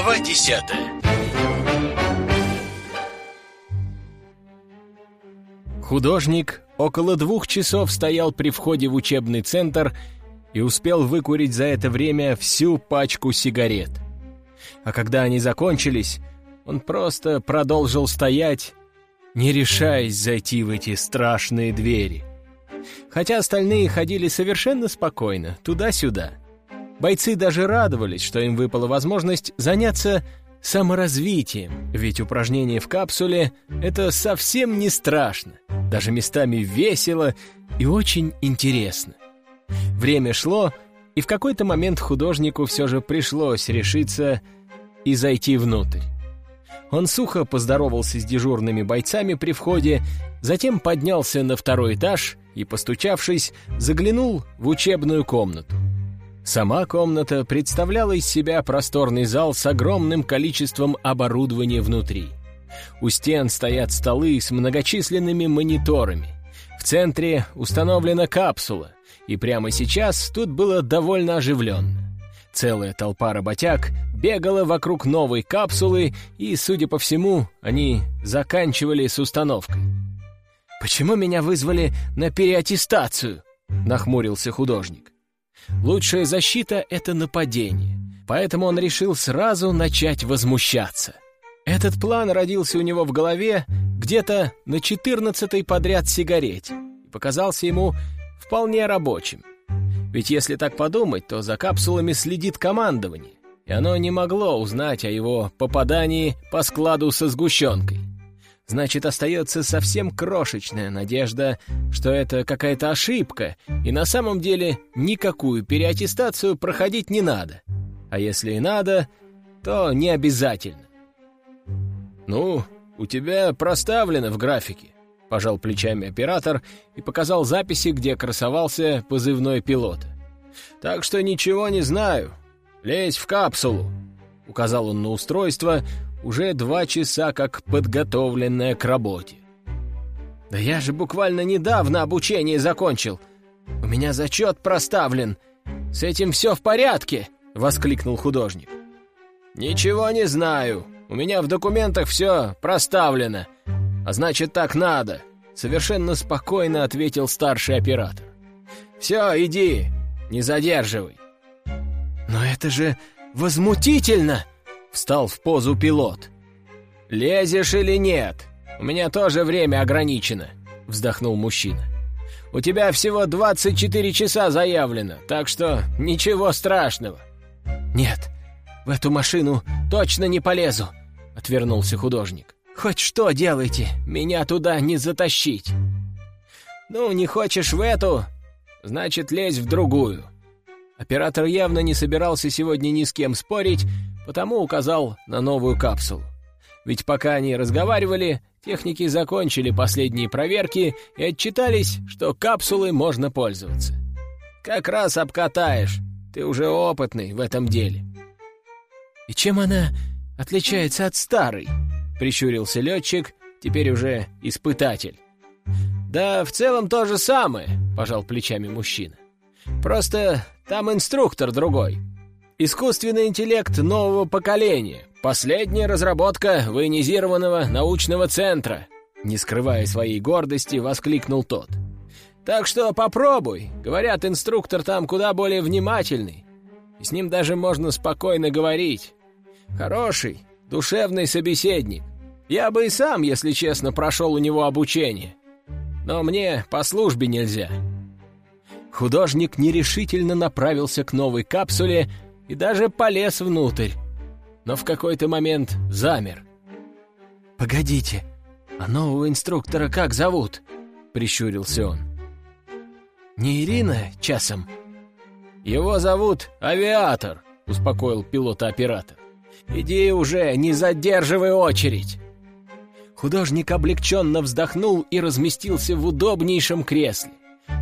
Глава десятая Художник около двух часов стоял при входе в учебный центр и успел выкурить за это время всю пачку сигарет. А когда они закончились, он просто продолжил стоять, не решаясь зайти в эти страшные двери. Хотя остальные ходили совершенно спокойно, туда-сюда. Бойцы даже радовались, что им выпала возможность заняться саморазвитием, ведь упражнение в капсуле — это совсем не страшно, даже местами весело и очень интересно. Время шло, и в какой-то момент художнику все же пришлось решиться и зайти внутрь. Он сухо поздоровался с дежурными бойцами при входе, затем поднялся на второй этаж и, постучавшись, заглянул в учебную комнату. Сама комната представляла из себя просторный зал с огромным количеством оборудования внутри. У стен стоят столы с многочисленными мониторами. В центре установлена капсула, и прямо сейчас тут было довольно оживленно. Целая толпа работяг бегала вокруг новой капсулы, и, судя по всему, они заканчивали с установкой. «Почему меня вызвали на переаттестацию?» — нахмурился художник. «Лучшая защита — это нападение, поэтому он решил сразу начать возмущаться». Этот план родился у него в голове где-то на четырнадцатой подряд сигарете и показался ему вполне рабочим. Ведь если так подумать, то за капсулами следит командование, и оно не могло узнать о его попадании по складу со сгущенкой. Значит, остается совсем крошечная надежда, что это какая-то ошибка, и на самом деле никакую переаттестацию проходить не надо. А если и надо, то не обязательно. «Ну, у тебя проставлено в графике», — пожал плечами оператор и показал записи, где красовался позывной пилота. «Так что ничего не знаю. Лезь в капсулу», — указал он на устройство, уже два часа как подготовленное к работе. «Да я же буквально недавно обучение закончил. У меня зачет проставлен. С этим все в порядке», — воскликнул художник. «Ничего не знаю», у меня в документах все проставлено. А значит, так надо», — совершенно спокойно ответил старший оператор. «Все, иди, не задерживай». «Но это же возмутительно!» — встал в позу пилот. «Лезешь или нет? У меня тоже время ограничено», — вздохнул мужчина. «У тебя всего 24 часа заявлено, так что ничего страшного». «Нет, в эту машину точно не полезу», — отвернулся художник. «Хоть что делайте, меня туда не затащить!» «Ну, не хочешь в эту, значит, лезь в другую!» Оператор явно не собирался сегодня ни с кем спорить, потому указал на новую капсулу. Ведь пока они разговаривали, техники закончили последние проверки и отчитались, что капсулой можно пользоваться. «Как раз обкатаешь, ты уже опытный в этом деле». «И чем она отличается от старой?» — прищурился летчик, теперь уже испытатель. «Да в целом то же самое», — пожал плечами мужчина. «Просто там инструктор другой. Искусственный интеллект нового поколения. Последняя разработка военизированного научного центра», — не скрывая своей гордости, воскликнул тот. «Так что попробуй. Говорят, инструктор там куда более внимательный. И с ним даже можно спокойно говорить. Хороший, душевный собеседник. Я бы и сам, если честно, прошел у него обучение. Но мне по службе нельзя». Художник нерешительно направился к новой капсуле и даже полез внутрь. Но в какой-то момент замер. «Погодите, а нового инструктора как зовут?» — прищурился он. «Не Ирина, часом?» «Его зовут Авиатор», — успокоил пилота-оператор. «Иди уже, не задерживай очередь!» Художник облегченно вздохнул и разместился в удобнейшем кресле.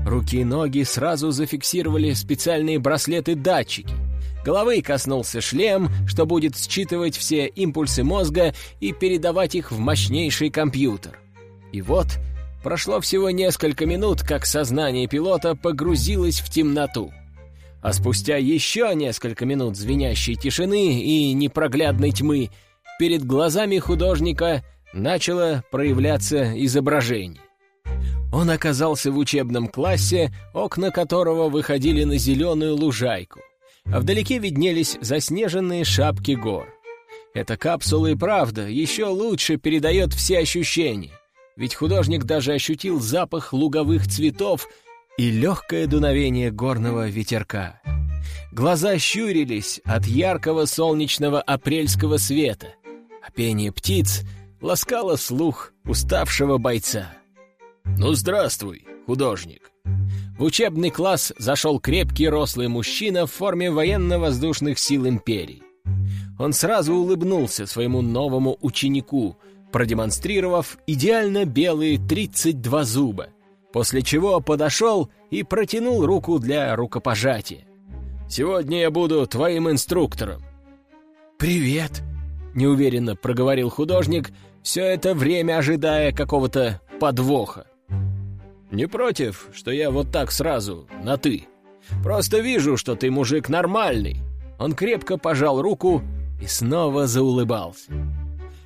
Руки и ноги сразу зафиксировали специальные браслеты-датчики. Головы коснулся шлем, что будет считывать все импульсы мозга и передавать их в мощнейший компьютер. И вот прошло всего несколько минут, как сознание пилота погрузилось в темноту. А спустя еще несколько минут звенящей тишины и непроглядной тьмы перед глазами художника начало проявляться изображение. Он оказался в учебном классе, окна которого выходили на зеленую лужайку, а вдалеке виднелись заснеженные шапки гор. Эта капсула и правда еще лучше передает все ощущения, ведь художник даже ощутил запах луговых цветов и легкое дуновение горного ветерка. Глаза щурились от яркого солнечного апрельского света, а пение птиц ласкало слух уставшего бойца. «Ну, здравствуй, художник!» В учебный класс зашел крепкий рослый мужчина в форме военно-воздушных сил империи. Он сразу улыбнулся своему новому ученику, продемонстрировав идеально белые 32 зуба, после чего подошел и протянул руку для рукопожатия. «Сегодня я буду твоим инструктором». «Привет», — неуверенно проговорил художник, все это время ожидая какого-то подвоха. «Не против, что я вот так сразу, на «ты»? Просто вижу, что ты мужик нормальный». Он крепко пожал руку и снова заулыбался.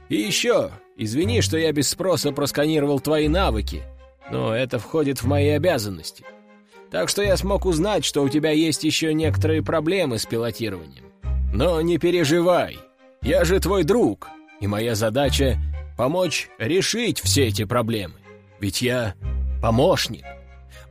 «И еще, извини, что я без спроса просканировал твои навыки, но это входит в мои обязанности. Так что я смог узнать, что у тебя есть еще некоторые проблемы с пилотированием. Но не переживай, я же твой друг, и моя задача — помочь решить все эти проблемы. Ведь я помощник.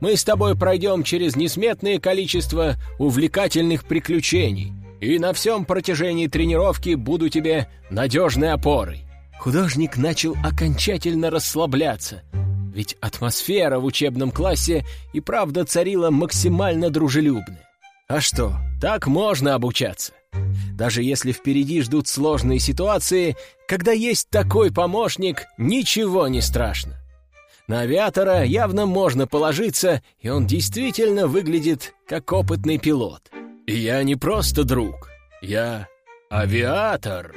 Мы с тобой пройдем через несметное количество увлекательных приключений, и на всем протяжении тренировки буду тебе надежной опорой». Художник начал окончательно расслабляться, ведь атмосфера в учебном классе и правда царила максимально дружелюбная. А что, так можно обучаться? Даже если впереди ждут сложные ситуации, когда есть такой помощник, ничего не страшно. На авиатора явно можно положиться, и он действительно выглядит как опытный пилот. И я не просто друг, я авиатор.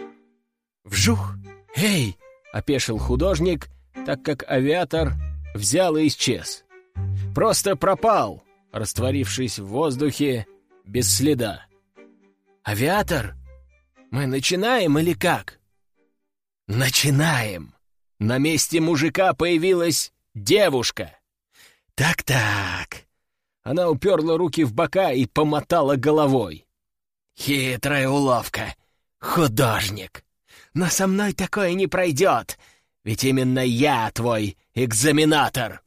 Вжух! Эй! — опешил художник, так как авиатор взял и исчез. Просто пропал, растворившись в воздухе без следа. «Авиатор? Мы начинаем или как?» «Начинаем!» На месте мужика появилась девушка. «Так-так!» Она уперла руки в бока и помотала головой. «Хитрая уловка! Художник! Но со мной такое не пройдет, ведь именно я твой экзаменатор!»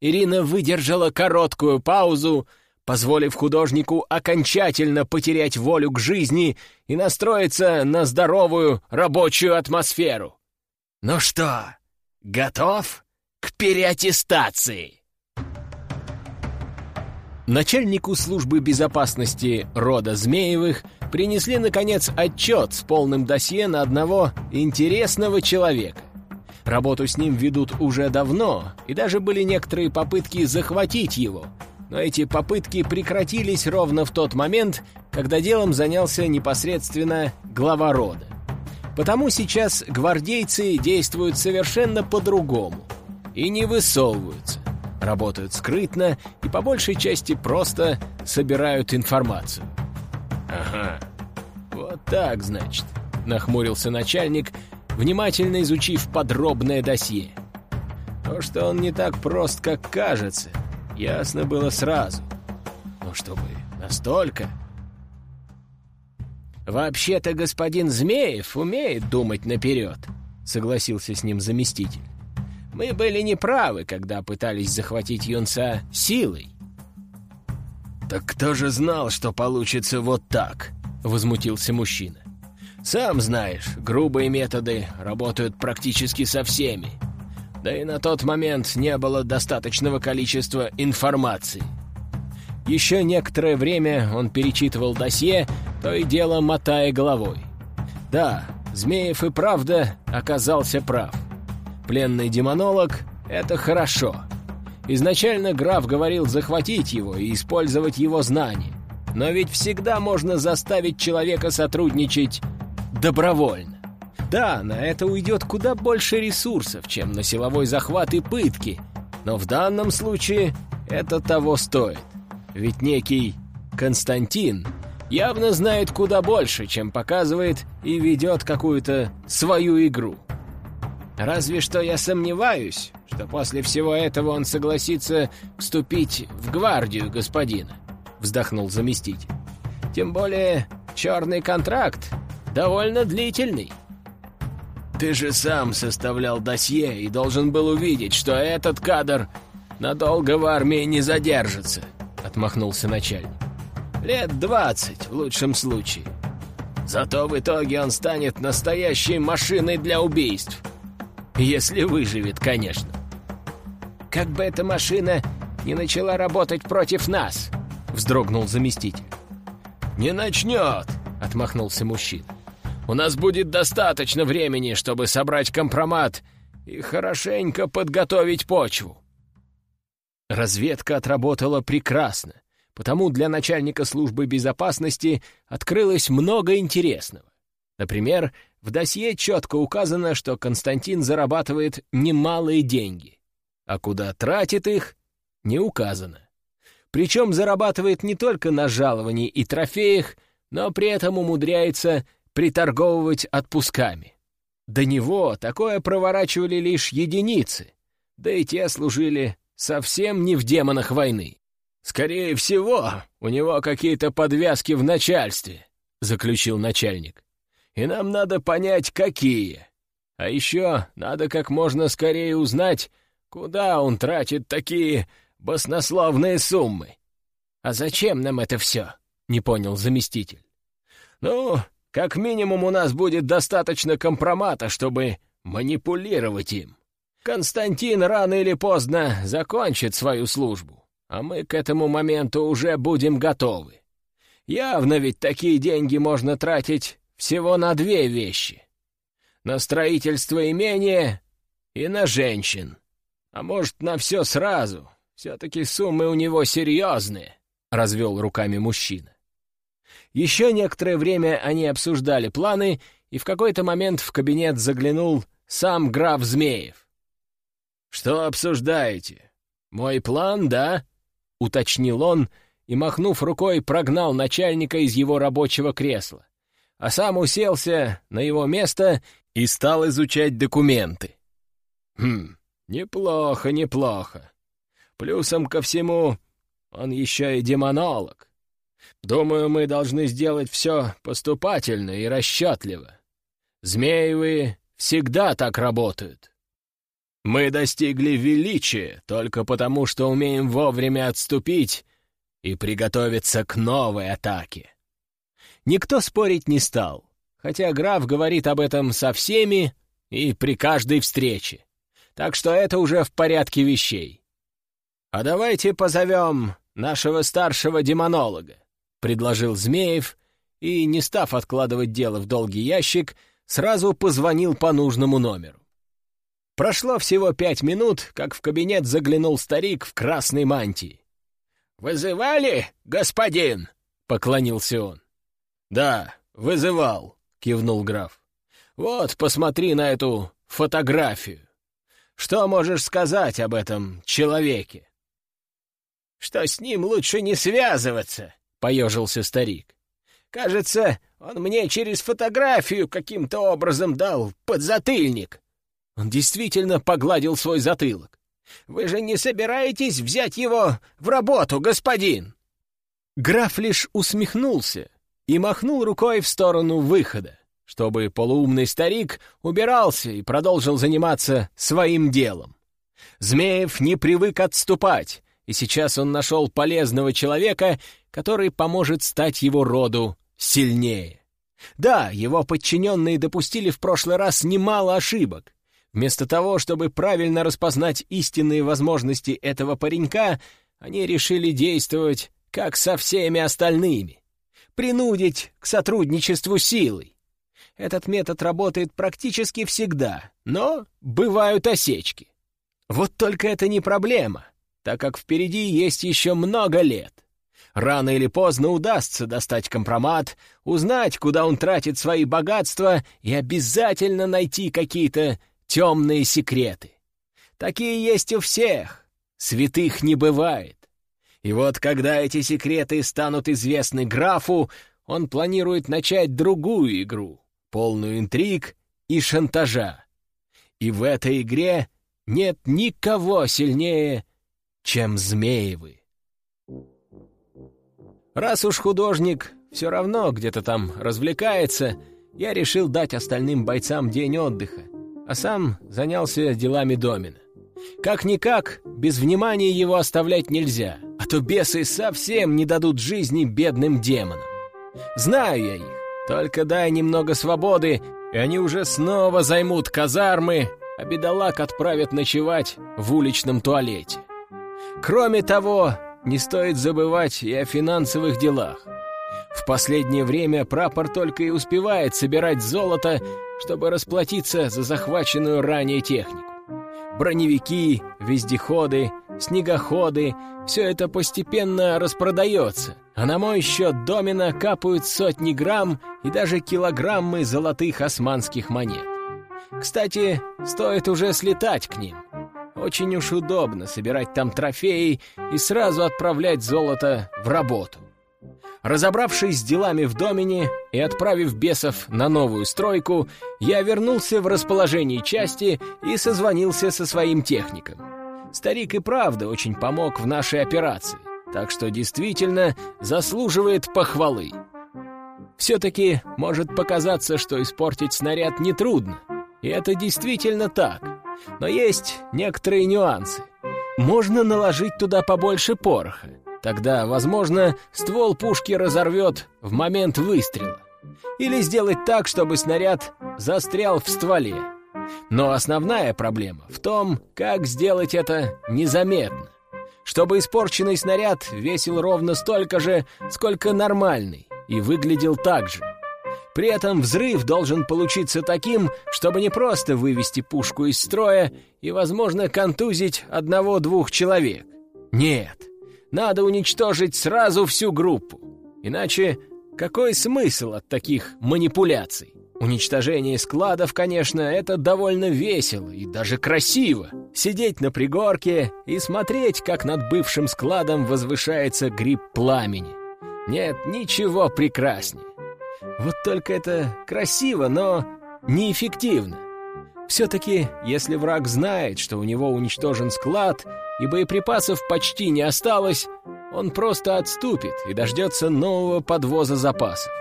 Ирина выдержала короткую паузу, позволив художнику окончательно потерять волю к жизни и настроиться на здоровую рабочую атмосферу. «Ну что, готов?» К переаттестации!» Начальнику службы безопасности рода Змеевых принесли, наконец, отчет с полным досье на одного интересного человека. Работу с ним ведут уже давно, и даже были некоторые попытки захватить его. Но эти попытки прекратились ровно в тот момент, когда делом занялся непосредственно глава рода. Потому сейчас гвардейцы действуют совершенно по-другому – и не высовываются. Работают скрытно и по большей части просто собирают информацию. «Ага, вот так, значит», — нахмурился начальник, внимательно изучив подробное досье. То, что он не так прост, как кажется, ясно было сразу. Но чтобы настолько... «Вообще-то господин Змеев умеет думать наперед», — согласился с ним заместитель. Мы были неправы, когда пытались захватить юнца силой. «Так кто же знал, что получится вот так?» — возмутился мужчина. «Сам знаешь, грубые методы работают практически со всеми. Да и на тот момент не было достаточного количества информации». Еще некоторое время он перечитывал досье, то и дело мотая головой. Да, Змеев и правда оказался прав. Пленный демонолог — это хорошо. Изначально граф говорил захватить его и использовать его знания. Но ведь всегда можно заставить человека сотрудничать добровольно. Да, на это уйдет куда больше ресурсов, чем на силовой захват и пытки, но в данном случае это того стоит. Ведь некий Константин явно знает куда больше, чем показывает и ведет какую-то свою игру. Разве что я сомневаюсь, что после всего этого он согласится вступить в гвардию господина», — вздохнул заместитель. «Тем более черный контракт довольно длительный». «Ты же сам составлял досье и должен был увидеть, что этот кадр надолго в армии не задержится», — отмахнулся начальник. «Лет двадцать, в лучшем случае. Зато в итоге он станет настоящей машиной для убийств. Если выживет, конечно. Как бы эта машина не начала работать против нас, вздрогнул заместитель. Не начнет, отмахнулся мужчина. У нас будет достаточно времени, чтобы собрать компромат и хорошенько подготовить почву. Разведка отработала прекрасно, потому для начальника службы безопасности открылось много интересного. Например, в досье четко указано, что Константин зарабатывает немалые деньги, а куда тратит их, не указано. Причем зарабатывает не только на жаловании и трофеях, но при этом умудряется приторговывать отпусками. До него такое проворачивали лишь единицы, да и те служили совсем не в демонах войны. «Скорее всего, у него какие-то подвязки в начальстве», — заключил начальник. «И нам надо понять, какие. А еще надо как можно скорее узнать, куда он тратит такие баснословные суммы». «А зачем нам это все?» — не понял заместитель. «Ну, как минимум у нас будет достаточно компромата, чтобы манипулировать им. Константин рано или поздно закончит свою службу, а мы к этому моменту уже будем готовы. Явно ведь такие деньги можно тратить всего на две вещи. На строительство имения и на женщин. А может, на все сразу. Все-таки суммы у него серьезные, — развел руками мужчина. Еще некоторое время они обсуждали планы, и в какой-то момент в кабинет заглянул сам граф Змеев. «Что обсуждаете? Мой план, да?» — уточнил он и, махнув рукой, прогнал начальника из его рабочего кресла, а сам уселся на его место и стал изучать документы. «Хм, неплохо, неплохо. Плюсом ко всему, он еще и демонолог. Думаю, мы должны сделать все поступательно и расчетливо. Змеевы всегда так работают. Мы достигли величия только потому, что умеем вовремя отступить и приготовиться к новой атаке. Никто спорить не стал, хотя граф говорит об этом со всеми и при каждой встрече. Так что это уже в порядке вещей. А давайте позовем нашего старшего демонолога. — предложил Змеев и, не став откладывать дело в долгий ящик, сразу позвонил по нужному номеру. Прошло всего пять минут, как в кабинет заглянул старик в красной мантии. «Вызывали, господин?» — поклонился он. «Да, вызывал», — кивнул граф. «Вот, посмотри на эту фотографию. Что можешь сказать об этом человеке?» «Что с ним лучше не связываться», — поежился старик. «Кажется, он мне через фотографию каким-то образом дал подзатыльник». Он действительно погладил свой затылок. «Вы же не собираетесь взять его в работу, господин?» Граф лишь усмехнулся и махнул рукой в сторону выхода, чтобы полуумный старик убирался и продолжил заниматься своим делом. Змеев не привык отступать, и сейчас он нашел полезного человека, который поможет стать его роду сильнее. Да, его подчиненные допустили в прошлый раз немало ошибок. Вместо того, чтобы правильно распознать истинные возможности этого паренька, они решили действовать как со всеми остальными. Принудить к сотрудничеству силой. Этот метод работает практически всегда, но бывают осечки. Вот только это не проблема так как впереди есть еще много лет. Рано или поздно удастся достать компромат, узнать, куда он тратит свои богатства и обязательно найти какие-то темные секреты. Такие есть у всех. Святых не бывает. И вот когда эти секреты станут известны графу, он планирует начать другую игру, полную интриг и шантажа. И в этой игре нет никого сильнее, чем Змеевы. Раз уж художник все равно где-то там развлекается, я решил дать остальным бойцам день отдыха, а сам занялся делами Домина. Как-никак, без внимания его оставлять нельзя, то бесы совсем не дадут жизни бедным демонам. Знаю я их, только дай немного свободы, и они уже снова займут казармы, а бедолаг отправят ночевать в уличном туалете. Кроме того, не стоит забывать и о финансовых делах. В последнее время прапор только и успевает собирать золото, чтобы расплатиться за захваченную ранее технику. Броневики, вездеходы, снегоходы — все это постепенно распродается, а на мой счет домина капают сотни грамм и даже килограммы золотых османских монет. Кстати, стоит уже слетать к ним. Очень уж удобно собирать там трофеи и сразу отправлять золото в работу. Разобравшись с делами в Домине и отправив бесов на новую стройку, я вернулся в расположение части и созвонился со своим техником. Старик и правда очень помог в нашей операции, так что действительно заслуживает похвалы. Все-таки может показаться, что испортить снаряд нетрудно, и это действительно так. Но есть некоторые нюансы. Можно наложить туда побольше пороха, Тогда, возможно, ствол пушки разорвет в момент выстрела. Или сделать так, чтобы снаряд застрял в стволе. Но основная проблема в том, как сделать это незаметно. Чтобы испорченный снаряд весил ровно столько же, сколько нормальный, и выглядел так же. При этом взрыв должен получиться таким, чтобы не просто вывести пушку из строя и, возможно, контузить одного-двух человек. Нет, надо уничтожить сразу всю группу. Иначе какой смысл от таких манипуляций? Уничтожение складов, конечно, это довольно весело и даже красиво. Сидеть на пригорке и смотреть, как над бывшим складом возвышается гриб пламени. Нет ничего прекраснее. Вот только это красиво, но неэффективно. Все-таки, если враг знает, что у него уничтожен склад, и боеприпасов почти не осталось, он просто отступит и дождется нового подвоза запасов.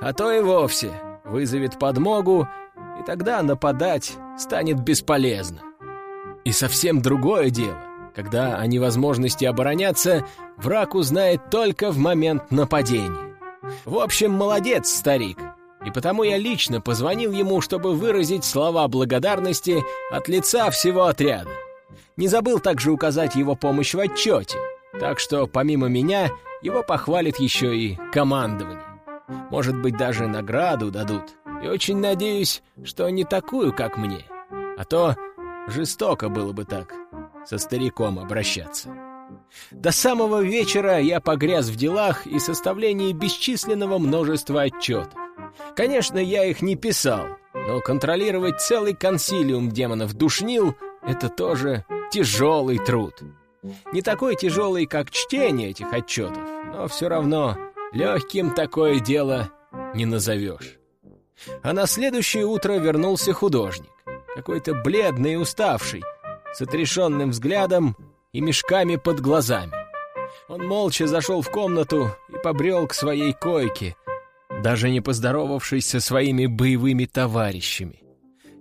А то и вовсе вызовет подмогу, и тогда нападать станет бесполезно. И совсем другое дело, когда о невозможности обороняться враг узнает только в момент нападения. В общем, молодец, старик, и потому я лично позвонил ему, чтобы выразить слова благодарности от лица всего отряда. Не забыл также указать его помощь в отчете, так что помимо меня его похвалит еще и командование. Может быть, даже награду дадут. И очень надеюсь, что не такую, как мне. А то жестоко было бы так со стариком обращаться. До самого вечера я погряз в делах и составлении бесчисленного множества отчетов. Конечно, я их не писал, но контролировать целый консилиум демонов душнил — это тоже тяжелый труд. Не такой тяжелый, как чтение этих отчетов, но все равно легким такое дело не назовешь. А на следующее утро вернулся художник, какой-то бледный и уставший, с отрешенным взглядом и мешками под глазами. Он молча зашел в комнату и побрел к своей койке, даже не поздоровавшись со своими боевыми товарищами.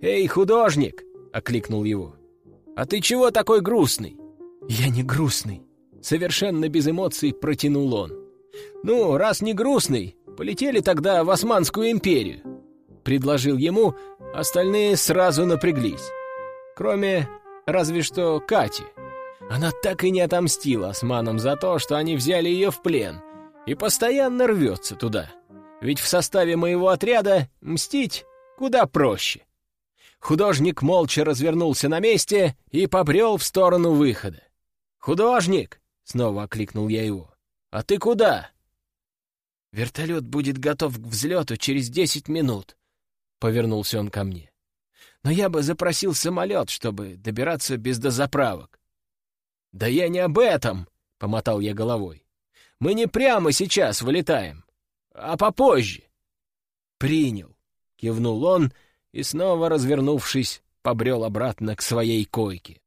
«Эй, художник!» — окликнул его. «А ты чего такой грустный?» «Я не грустный», — совершенно без эмоций протянул он. «Ну, раз не грустный, полетели тогда в Османскую империю», — предложил ему, остальные сразу напряглись. Кроме разве что Кати. Она так и не отомстила османам за то, что они взяли ее в плен, и постоянно рвется туда. Ведь в составе моего отряда мстить куда проще. Художник молча развернулся на месте и побрел в сторону выхода. «Художник!» — снова окликнул я его. «А ты куда?» «Вертолет будет готов к взлету через десять минут», — повернулся он ко мне. «Но я бы запросил самолет, чтобы добираться без дозаправок». «Да я не об этом!» —— помотал я головой. «Мы не прямо сейчас вылетаем, а попозже». «Принял», — кивнул он и, снова развернувшись, побрел обратно к своей койке.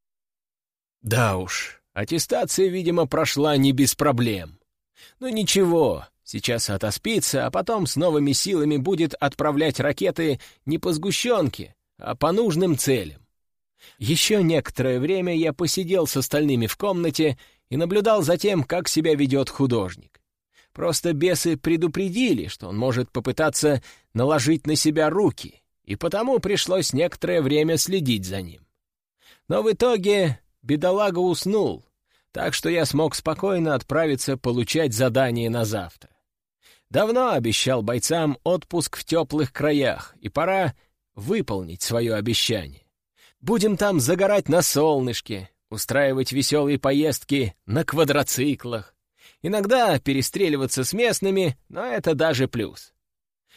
Да уж, аттестация, видимо, прошла не без проблем. Но ничего, сейчас отоспится, а потом с новыми силами будет отправлять ракеты не по сгущенке, а по нужным целям. Еще некоторое время я посидел с остальными в комнате и наблюдал за тем, как себя ведет художник. Просто бесы предупредили, что он может попытаться наложить на себя руки, и потому пришлось некоторое время следить за ним. Но в итоге бедолага уснул, так что я смог спокойно отправиться получать задание на завтра. Давно обещал бойцам отпуск в теплых краях, и пора выполнить свое обещание. Будем там загорать на солнышке, устраивать веселые поездки на квадроциклах, иногда перестреливаться с местными, но это даже плюс.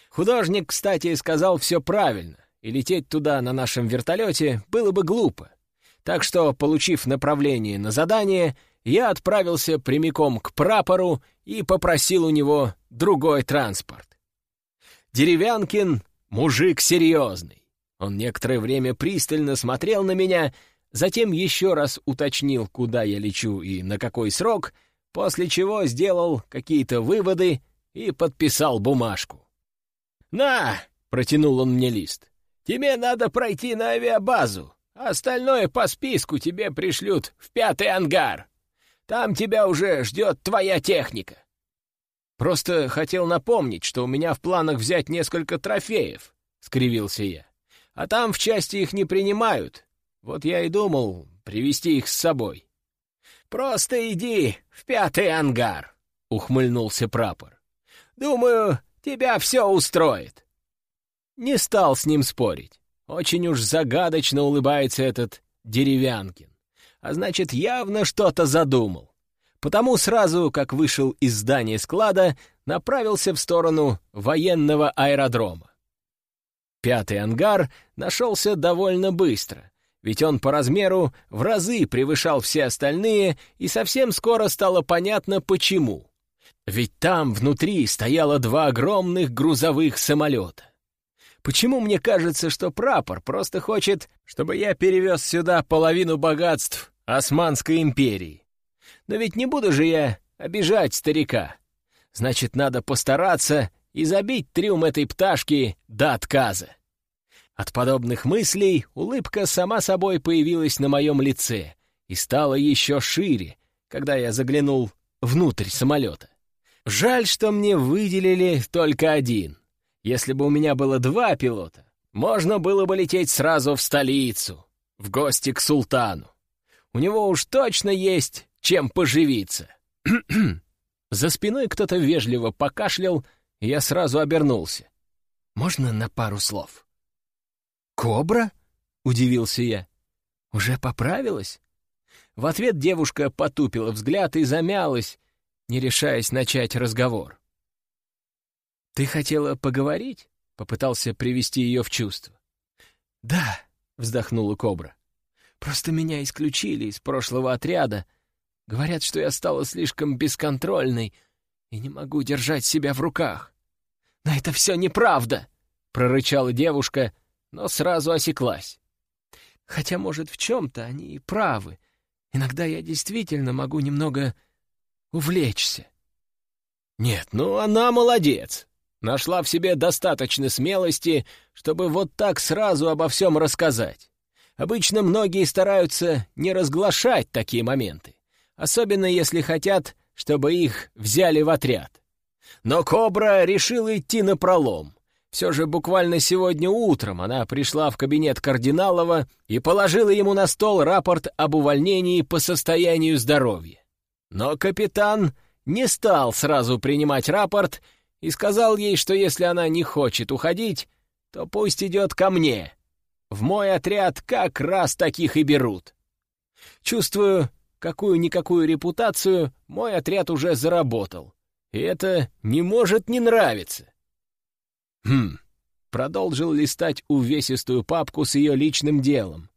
Художник, кстати, сказал все правильно, и лететь туда на нашем вертолете было бы глупо. Так что, получив направление на задание, я отправился прямиком к прапору и попросил у него другой транспорт. Деревянкин — мужик серьезный. Он некоторое время пристально смотрел на меня, затем еще раз уточнил, куда я лечу и на какой срок, после чего сделал какие-то выводы и подписал бумажку. «На!» — протянул он мне лист. «Тебе надо пройти на авиабазу. Остальное по списку тебе пришлют в пятый ангар. Там тебя уже ждет твоя техника». «Просто хотел напомнить, что у меня в планах взять несколько трофеев», — скривился я. «А там в части их не принимают. Вот я и думал привезти их с собой». «Просто иди в пятый ангар», — ухмыльнулся прапор. «Думаю, Тебя все устроит!» Не стал с ним спорить. Очень уж загадочно улыбается этот Деревянкин. А значит, явно что-то задумал. Потому сразу, как вышел из здания склада, направился в сторону военного аэродрома. Пятый ангар нашелся довольно быстро, ведь он по размеру в разы превышал все остальные, и совсем скоро стало понятно, почему. Ведь там внутри стояло два огромных грузовых самолета. Почему мне кажется, что прапор просто хочет, чтобы я перевез сюда половину богатств Османской империи? Но ведь не буду же я обижать старика. Значит, надо постараться и забить трюм этой пташки до отказа. От подобных мыслей улыбка сама собой появилась на моем лице и стала еще шире, когда я заглянул внутрь самолета. Жаль, что мне выделили только один. Если бы у меня было два пилота, можно было бы лететь сразу в столицу, в гости к султану. У него уж точно есть чем поживиться. За спиной кто-то вежливо покашлял, и я сразу обернулся. «Можно на пару слов?» «Кобра?» — удивился я. «Уже поправилась?» В ответ девушка потупила взгляд и замялась, не решаясь начать разговор. «Ты хотела поговорить?» — попытался привести ее в чувство. «Да», — вздохнула Кобра. «Просто меня исключили из прошлого отряда. Говорят, что я стала слишком бесконтрольной и не могу держать себя в руках. Но это все неправда!» — прорычала девушка, но сразу осеклась. «Хотя, может, в чем-то они и правы. Иногда я действительно могу немного увлечься. Нет, ну она молодец. Нашла в себе достаточно смелости, чтобы вот так сразу обо всем рассказать. Обычно многие стараются не разглашать такие моменты, особенно если хотят, чтобы их взяли в отряд. Но Кобра решила идти на пролом. Все же буквально сегодня утром она пришла в кабинет Кардиналова и положила ему на стол рапорт об увольнении по состоянию здоровья. Но капитан не стал сразу принимать рапорт и сказал ей, что если она не хочет уходить, то пусть идет ко мне. В мой отряд как раз таких и берут. Чувствую, какую-никакую репутацию мой отряд уже заработал. И это не может не нравиться. Хм, продолжил листать увесистую папку с ее личным делом,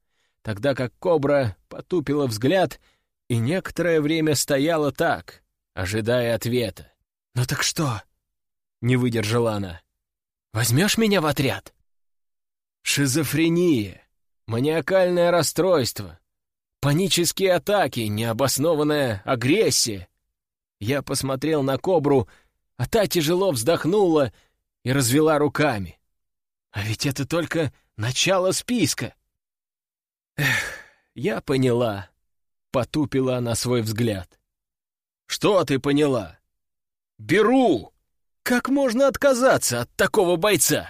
тогда как кобра потупила взгляд — и некоторое время стояла так, ожидая ответа. «Ну так что?» — не выдержала она. «Возьмешь меня в отряд?» «Шизофрения, маниакальное расстройство, панические атаки, необоснованная агрессия». Я посмотрел на кобру, а та тяжело вздохнула и развела руками. А ведь это только начало списка. Эх, я поняла. Потупила она свой взгляд. Что ты поняла? Беру! Как можно отказаться от такого бойца?